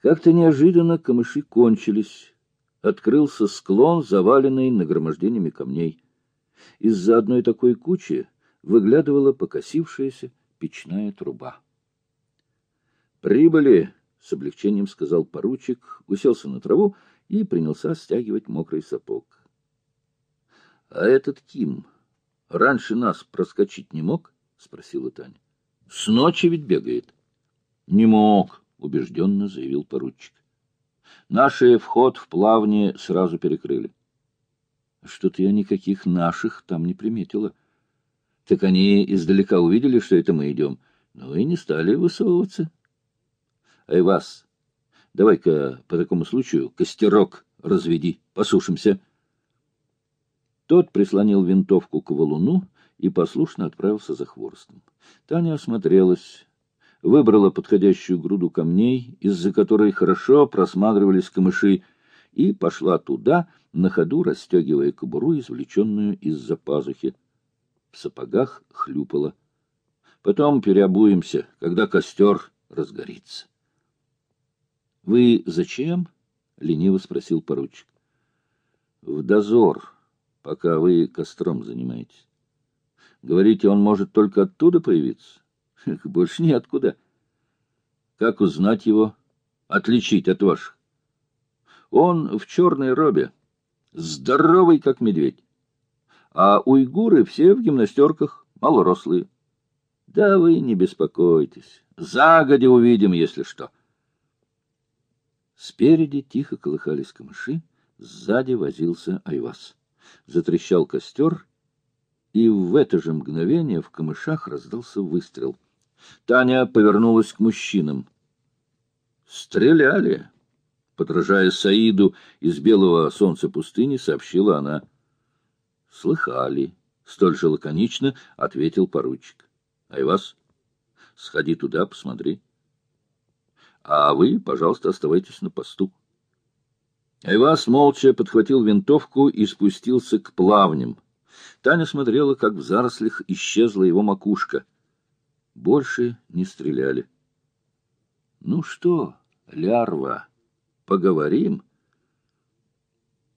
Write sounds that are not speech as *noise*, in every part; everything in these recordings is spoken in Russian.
Как-то неожиданно камыши кончились. Открылся склон, заваленный нагромождениями камней. Из-за одной такой кучи выглядывала покосившаяся печная труба. «Прибыли!» — с облегчением сказал поручик, уселся на траву и принялся стягивать мокрый сапог. — А этот Ким раньше нас проскочить не мог? — спросила Таня. — С ночи ведь бегает. — Не мог, — убежденно заявил поручик. — Наши вход в плавни сразу перекрыли. — Что-то я никаких наших там не приметила. Так они издалека увидели, что это мы идем, но и не стали высовываться. — Ай, вас! Давай-ка по такому случаю костерок разведи, посушимся. Тот прислонил винтовку к валуну и послушно отправился за хворостом. Таня осмотрелась, выбрала подходящую груду камней, из-за которой хорошо просматривались камыши, и пошла туда, на ходу расстегивая кобуру, извлеченную из-за пазухи. В сапогах хлюпала. Потом переобуемся, когда костер разгорится. — Вы зачем? — лениво спросил поручик. — В дозор, пока вы костром занимаетесь. Говорите, он может только оттуда появиться? Больше ниоткуда. Как узнать его? Отличить от ваших? Он в черной робе, здоровый, как медведь. А уйгуры все в гимнастерках, малорослые. Да вы не беспокойтесь, загодя увидим, если что. Спереди тихо колыхались камыши, сзади возился айвас. Затрещал костер, и в это же мгновение в камышах раздался выстрел. Таня повернулась к мужчинам. «Стреляли!» Подражая Саиду из белого солнца пустыни, сообщила она. «Слыхали!» — столь же лаконично ответил поручик. «Айвас, сходи туда, посмотри» а вы, пожалуйста, оставайтесь на посту. Айвас молча подхватил винтовку и спустился к плавням. Таня смотрела, как в зарослях исчезла его макушка. Больше не стреляли. — Ну что, лярва, поговорим?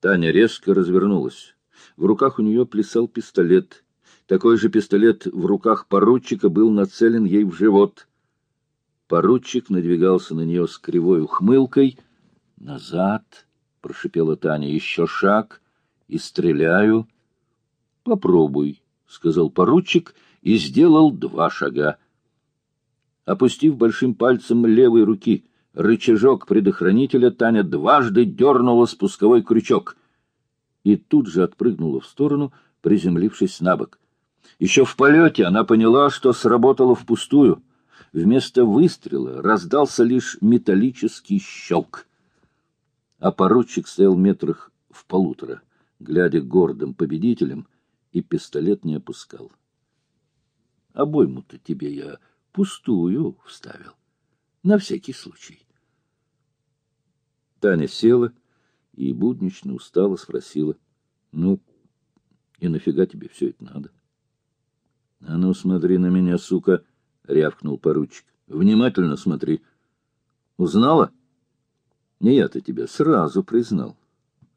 Таня резко развернулась. В руках у нее плясал пистолет. Такой же пистолет в руках поручика был нацелен ей в живот. Поручик надвигался на нее с кривой ухмылкой. «Назад!» — прошипела Таня. «Еще шаг и стреляю». «Попробуй», — сказал поручик и сделал два шага. Опустив большим пальцем левой руки рычажок предохранителя, Таня дважды дернула спусковой крючок и тут же отпрыгнула в сторону, приземлившись на бок. Еще в полете она поняла, что сработала впустую — Вместо выстрела раздался лишь металлический щелк. А поручик стоял метрах в полутора, глядя гордым победителем, и пистолет не опускал. Обойму-то тебе я пустую вставил, на всякий случай. Таня села и буднично устало спросила, ну, и нафига тебе все это надо? — А ну, смотри на меня, сука! —— рявкнул поручик. — Внимательно смотри. — Узнала? — Не я-то тебя сразу признал.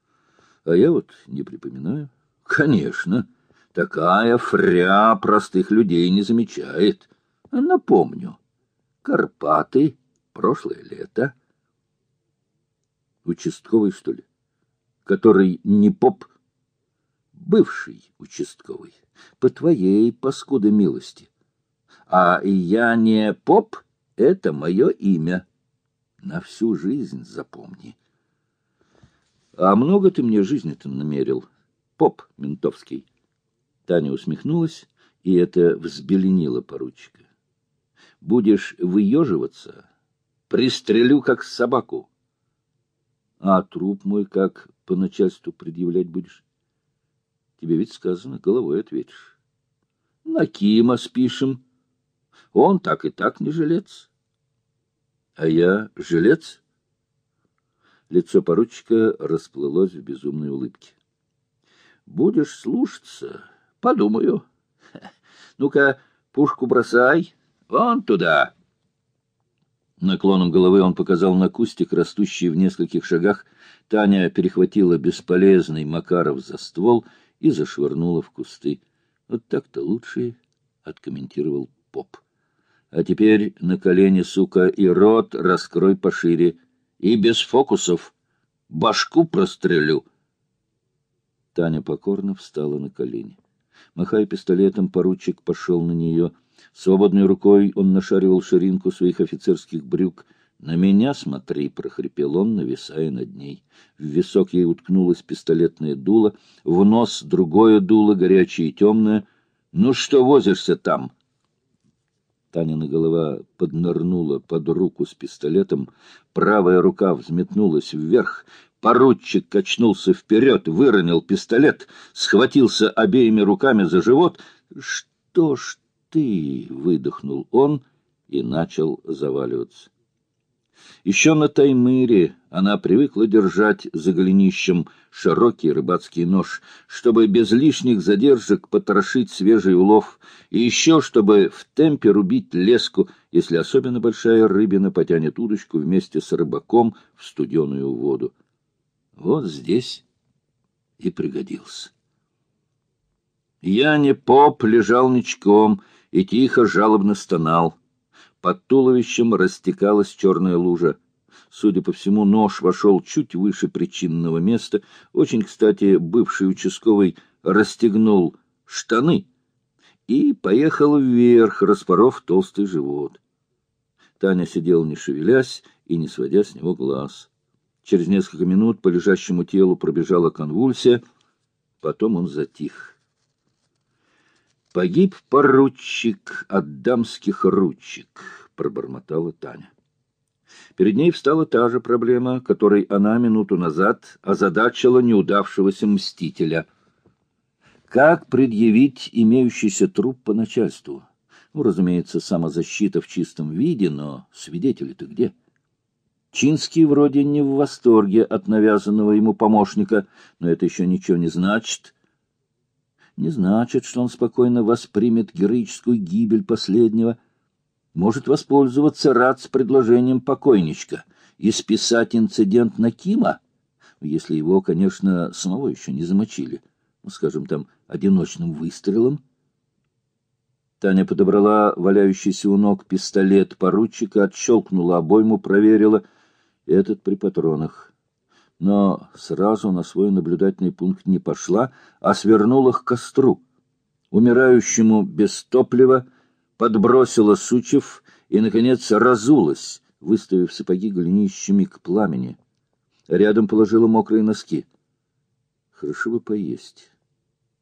— А я вот не припоминаю. — Конечно. Такая фря простых людей не замечает. Напомню. Карпаты, прошлое лето. Участковый, что ли? Который не поп? Бывший участковый. По твоей, паскуды милости. — а я не поп — это мое имя. На всю жизнь запомни. А много ты мне жизни-то намерил, поп ментовский? Таня усмехнулась, и это взбеленило поручика. Будешь выеживаться, пристрелю как собаку. А труп мой как по начальству предъявлять будешь? Тебе ведь сказано, головой ответишь. На Кима спишем, он так и так не жилец. А я жилец? Лицо поручика расплылось в безумной улыбке. Будешь слушаться, подумаю. *laughs* Ну-ка, пушку бросай, вон туда. Наклоном головы он показал на кустик, растущий в нескольких шагах. Таня перехватила бесполезный Макаров за ствол и зашвырнула в кусты. Вот так-то лучше, — откомментировал поп. А теперь на колени, сука, и рот раскрой пошире. И без фокусов. Башку прострелю. Таня покорно встала на колени. Махая пистолетом, поручик пошел на нее. Свободной рукой он нашаривал ширинку своих офицерских брюк. «На меня смотри!» — прохрипел он, нависая над ней. В висок ей уткнулось пистолетное дуло, в нос другое дуло, горячее и темное. «Ну что возишься там?» Танина голова поднырнула под руку с пистолетом, правая рука взметнулась вверх, поручик качнулся вперед, выронил пистолет, схватился обеими руками за живот. «Что ж ты?» — выдохнул он и начал заваливаться. Еще на Таймыре она привыкла держать за голенищем широкий рыбацкий нож, чтобы без лишних задержек потрошить свежий улов, и еще чтобы в темпе рубить леску, если особенно большая рыбина потянет удочку вместе с рыбаком в студеную воду. Вот здесь и пригодился. Я не поп лежал ничком и тихо жалобно стонал. Под туловищем растекалась черная лужа. Судя по всему, нож вошел чуть выше причинного места. Очень, кстати, бывший участковый расстегнул штаны и поехал вверх, распоров толстый живот. Таня сидела, не шевелясь и не сводя с него глаз. Через несколько минут по лежащему телу пробежала конвульсия, потом он затих. «Погиб поручик от дамских ручек», — пробормотала Таня. Перед ней встала та же проблема, которой она минуту назад озадачила неудавшегося мстителя. Как предъявить имеющийся труп по начальству? Ну, разумеется, самозащита в чистом виде, но свидетели-то где? Чинский вроде не в восторге от навязанного ему помощника, но это еще ничего не значит — не значит, что он спокойно воспримет героическую гибель последнего. Может воспользоваться рад с предложением покойничка и списать инцидент на Кима, если его, конечно, снова еще не замочили, ну, скажем, там, одиночным выстрелом. Таня подобрала валяющийся у ног пистолет поручика, отщелкнула обойму, проверила. Этот при патронах но сразу на свой наблюдательный пункт не пошла, а свернула к костру. Умирающему без топлива подбросила сучев и, наконец, разулась, выставив сапоги голенищами к пламени. Рядом положила мокрые носки. Хорошо бы поесть.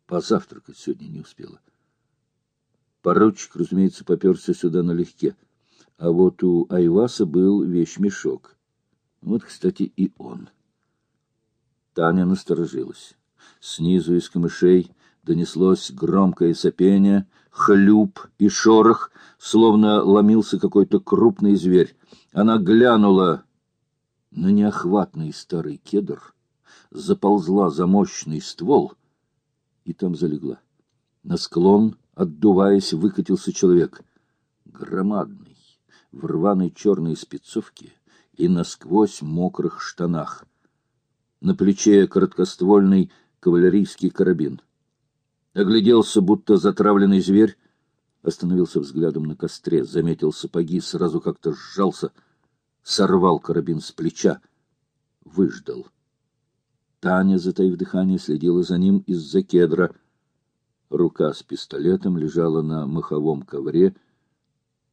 Позавтракать сегодня не успела. Поручик, разумеется, поперся сюда налегке. А вот у Айваса был вещмешок. Вот, кстати, и он. Таня насторожилась. Снизу из камышей донеслось громкое сопение, хлюп и шорох, словно ломился какой-то крупный зверь. Она глянула на неохватный старый кедр, заползла за мощный ствол и там залегла. На склон, отдуваясь, выкатился человек. Громадный, в рваной черной спецовке и насквозь мокрых штанах — на плече короткоствольный кавалерийский карабин. Огляделся, будто затравленный зверь, остановился взглядом на костре, заметил сапоги, сразу как-то сжался, сорвал карабин с плеча, выждал. Таня, затаив дыхание, следила за ним из-за кедра. Рука с пистолетом лежала на маховом ковре.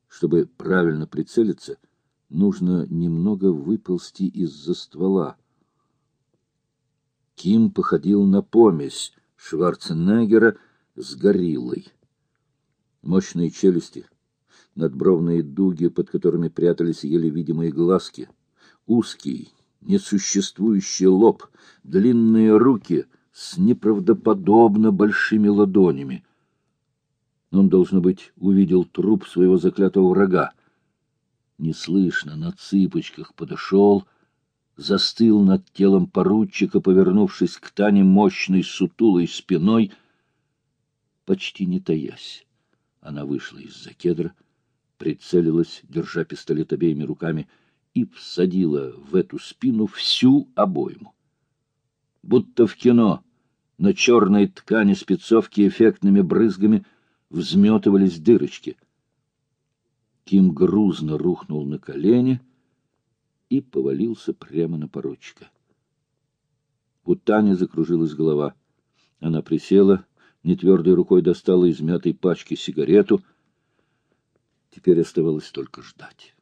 Чтобы правильно прицелиться, нужно немного выползти из-за ствола. Ким походил на помесь Шварценеггера с гориллой. Мощные челюсти, надбровные дуги, под которыми прятались еле видимые глазки, узкий, несуществующий лоб, длинные руки с неправдоподобно большими ладонями. Он, должно быть, увидел труп своего заклятого врага. Неслышно, на цыпочках подошел — застыл над телом поручика, повернувшись к Тане мощной сутулой спиной, почти не таясь. Она вышла из-за кедра, прицелилась, держа пистолет обеими руками, и всадила в эту спину всю обойму. Будто в кино на черной ткани спецовки эффектными брызгами взметывались дырочки. Ким грузно рухнул на колени и повалился прямо на поручика. У Тани закружилась голова. Она присела, нетвердой рукой достала из мятой пачки сигарету. Теперь оставалось только ждать.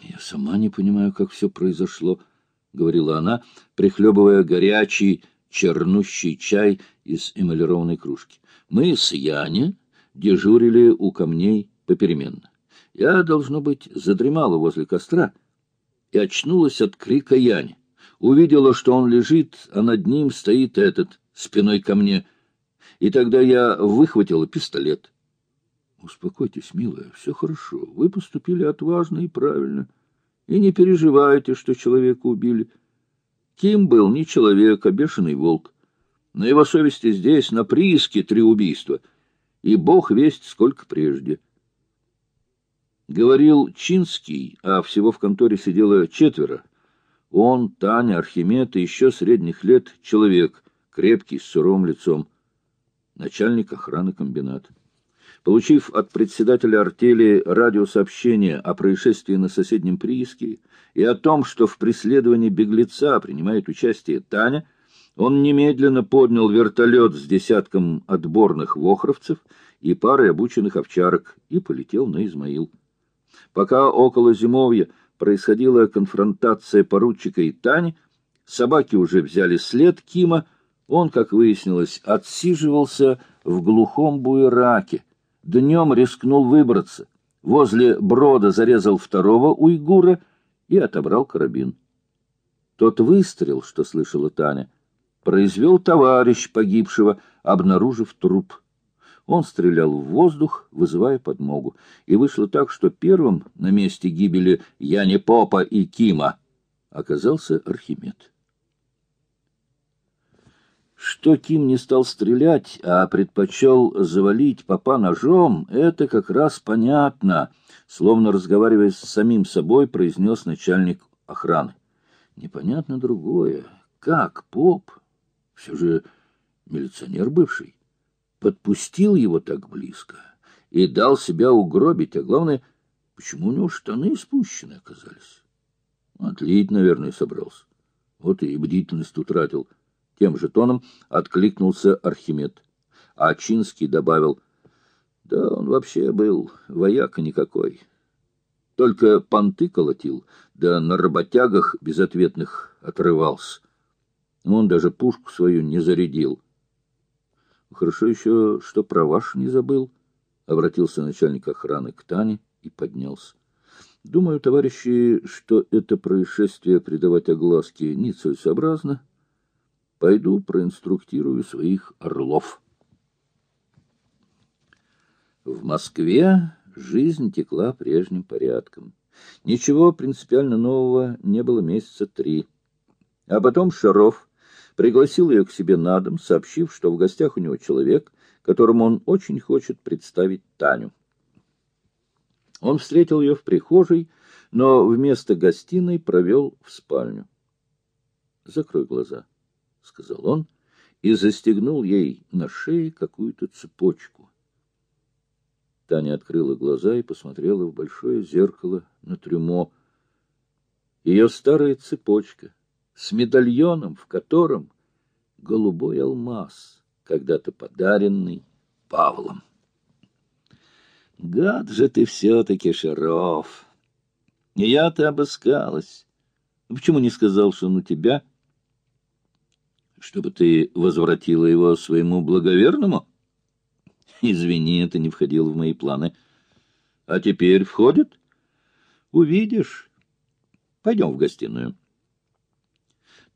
«Я сама не понимаю, как все произошло», — говорила она, прихлебывая горячий, чернущий чай из эмалированной кружки. «Мы с Яне дежурили у камней попеременно. Я, должно быть, задремала возле костра и очнулась от крика Яни увидела, что он лежит, а над ним стоит этот, спиной ко мне. И тогда я выхватила пистолет. — Успокойтесь, милая, все хорошо. Вы поступили отважно и правильно. И не переживайте, что человека убили. Ким был не человек, а бешеный волк. На его совести здесь, на прииске, три убийства. И бог весть сколько прежде. Говорил Чинский, а всего в конторе сидело четверо. Он, Таня, Архимед и еще средних лет человек, крепкий, с суровым лицом, начальник охраны комбината. Получив от председателя артели радиосообщение о происшествии на соседнем прииске и о том, что в преследовании беглеца принимает участие Таня, он немедленно поднял вертолет с десятком отборных вохровцев и парой обученных овчарок и полетел на Измаил. Пока около зимовья происходила конфронтация поручика и Тани, собаки уже взяли след Кима, он, как выяснилось, отсиживался в глухом буераке, днем рискнул выбраться, возле брода зарезал второго уйгура и отобрал карабин. Тот выстрел, что слышала Таня, произвел товарищ погибшего, обнаружив труп. Он стрелял в воздух, вызывая подмогу. И вышло так, что первым на месте гибели Яни Попа и Кима оказался Архимед. Что Ким не стал стрелять, а предпочел завалить попа ножом, это как раз понятно, словно разговаривая с самим собой, произнес начальник охраны. Непонятно другое. Как поп? Все же милиционер бывший подпустил его так близко и дал себя угробить, а главное, почему у него штаны спущены оказались? Отлить, наверное, собрался. Вот и бдительность утратил. Тем же тоном откликнулся Архимед. А Чинский добавил, да он вообще был вояка никакой. Только понты колотил, да на работягах безответных отрывался. Он даже пушку свою не зарядил. Хорошо еще, что про ваш не забыл. Обратился начальник охраны к Тане и поднялся. Думаю, товарищи, что это происшествие придавать огласке нецелесообразно. Пойду проинструктирую своих орлов. В Москве жизнь текла прежним порядком. Ничего принципиально нового не было месяца три. А потом Шаров пригласил ее к себе на дом, сообщив, что в гостях у него человек, которому он очень хочет представить Таню. Он встретил ее в прихожей, но вместо гостиной провел в спальню. — Закрой глаза, — сказал он, и застегнул ей на шее какую-то цепочку. Таня открыла глаза и посмотрела в большое зеркало на трюмо. Ее старая цепочка — с медальоном, в котором голубой алмаз, когда-то подаренный Павлом. Гад же ты все-таки, Шаров! Я-то обыскалась. Почему не сказал, что у тебя? Чтобы ты возвратила его своему благоверному? Извини, это не входило в мои планы. А теперь входит? Увидишь. Пойдем в гостиную.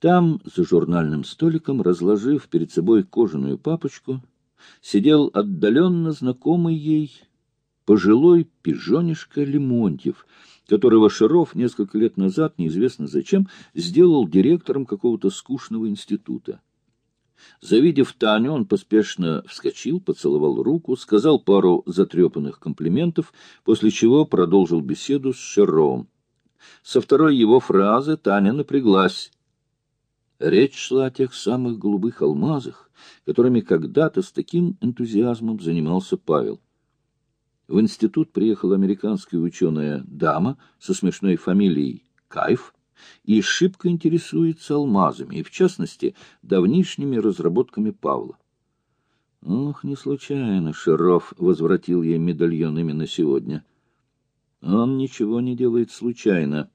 Там, за журнальным столиком, разложив перед собой кожаную папочку, сидел отдаленно знакомый ей пожилой пижонишка Лимонтьев, которого Шаров несколько лет назад, неизвестно зачем, сделал директором какого-то скучного института. Завидев Таню, он поспешно вскочил, поцеловал руку, сказал пару затрепанных комплиментов, после чего продолжил беседу с Шеровым. Со второй его фразы Таня напряглась. Речь шла о тех самых голубых алмазах, которыми когда-то с таким энтузиазмом занимался Павел. В институт приехала американская ученая дама со смешной фамилией Кайф и шибко интересуется алмазами, и, в частности, давнишними разработками Павла. Ох, не случайно Шаров возвратил ей медальон именно сегодня. Он ничего не делает случайно.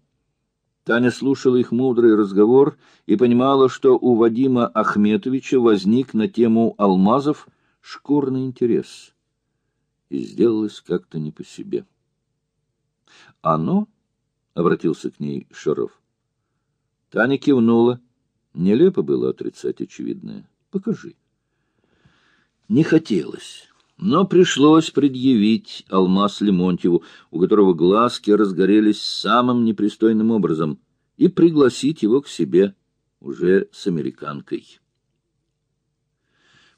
Таня слушала их мудрый разговор и понимала, что у Вадима Ахметовича возник на тему алмазов шкурный интерес. И сделалось как-то не по себе. «Оно?» — обратился к ней Шаров. Таня кивнула. Нелепо было отрицать очевидное. «Покажи». Не хотелось. Но пришлось предъявить алмаз Лемонтьеву, у которого глазки разгорелись самым непристойным образом, и пригласить его к себе уже с американкой.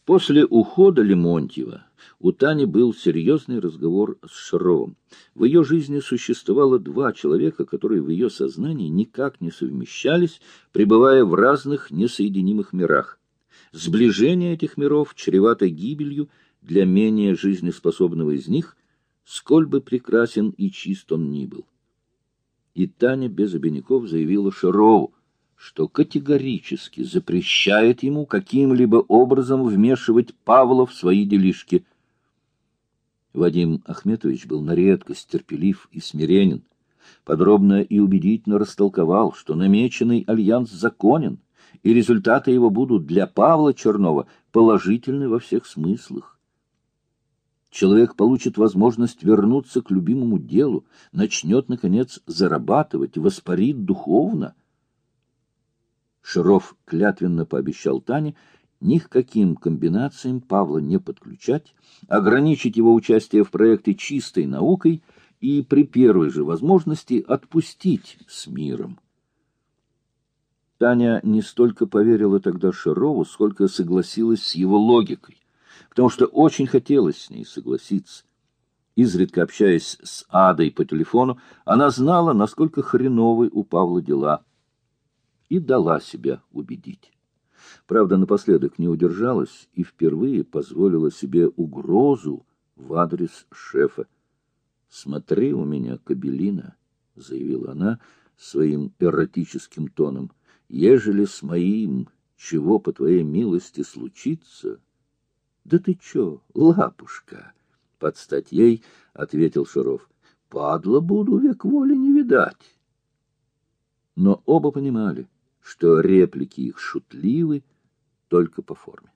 После ухода Лемонтьева у Тани был серьезный разговор с Шаровым. В ее жизни существовало два человека, которые в ее сознании никак не совмещались, пребывая в разных несоединимых мирах. Сближение этих миров чревато гибелью для менее жизнеспособного из них, сколь бы прекрасен и чист он ни был. И Таня без обиняков заявила Шарову, что категорически запрещает ему каким-либо образом вмешивать Павла в свои делишки. Вадим Ахметович был на редкость терпелив и смиренен, подробно и убедительно растолковал, что намеченный альянс законен, и результаты его будут для Павла Чернова положительны во всех смыслах. Человек получит возможность вернуться к любимому делу, начнет, наконец, зарабатывать, воспарит духовно. Шаров клятвенно пообещал Тане ни к каким комбинациям Павла не подключать, ограничить его участие в проекте чистой наукой и при первой же возможности отпустить с миром. Таня не столько поверила тогда Шарову, сколько согласилась с его логикой потому что очень хотелось с ней согласиться. Изредка общаясь с Адой по телефону, она знала, насколько хреновы у Павла дела, и дала себя убедить. Правда, напоследок не удержалась и впервые позволила себе угрозу в адрес шефа. «Смотри у меня, кабелина», — заявила она своим эротическим тоном, — «ежели с моим, чего по твоей милости случится...» — Да ты чё, лапушка? — подстать ей ответил Шаров. — Падла буду, век воли не видать. Но оба понимали, что реплики их шутливы только по форме.